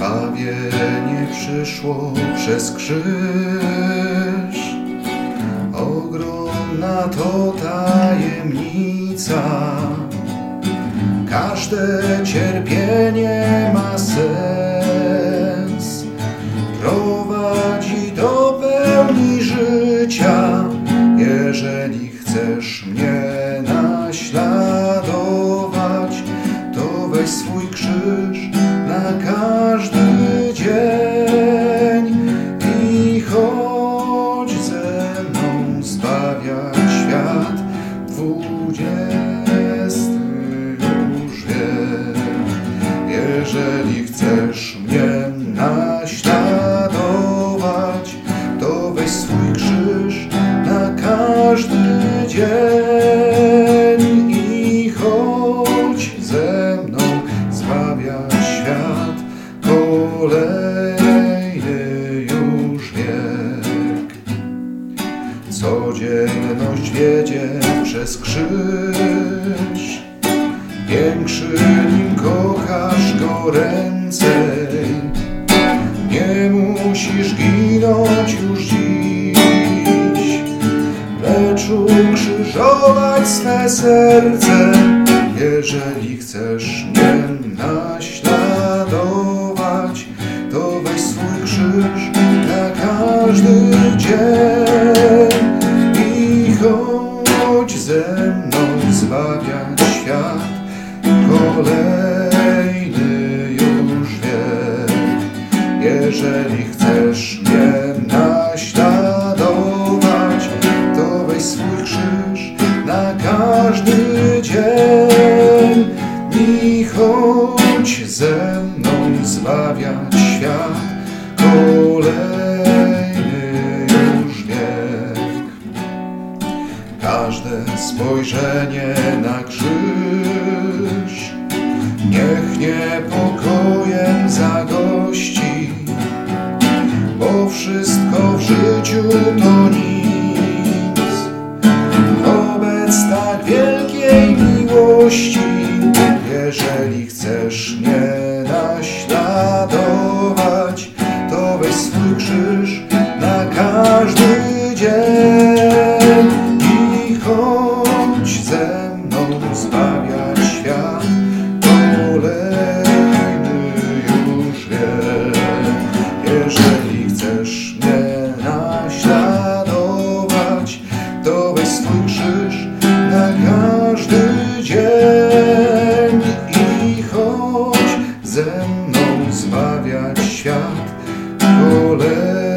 Zbawienie przyszło przez krzyż. Ogromna to tajemnica. Każde cierpienie ma sens. Świat. Dwudziesty już wiek. Jeżeli chcesz mnie przez krzyż. Większy nim kochasz go ręcej. Nie musisz ginąć już dziś, lecz ukrzyżować swe serce, jeżeli chcesz mnie naśladować, to weź swój krzyż na każdy dzień ze mną zbawiać świat. Kolejny już wiek, jeżeli chcesz mnie naśladować, to weź swój krzyż na każdy dzień i chodź ze mną zbawiać świat. Kolejny spojrzenie na krzyż niech niepokojem zagości, bo wszystko w życiu to nic. Wobec tak wielkiej miłości, jeżeli chcesz mnie naśladować, to weź swój krzyż na każdy dzień zbawiać świat. Kolejny już wiek, jeżeli chcesz mnie naśladować, to weź swój krzyż na każdy dzień i chodź ze mną zbawiać świat. Kolejny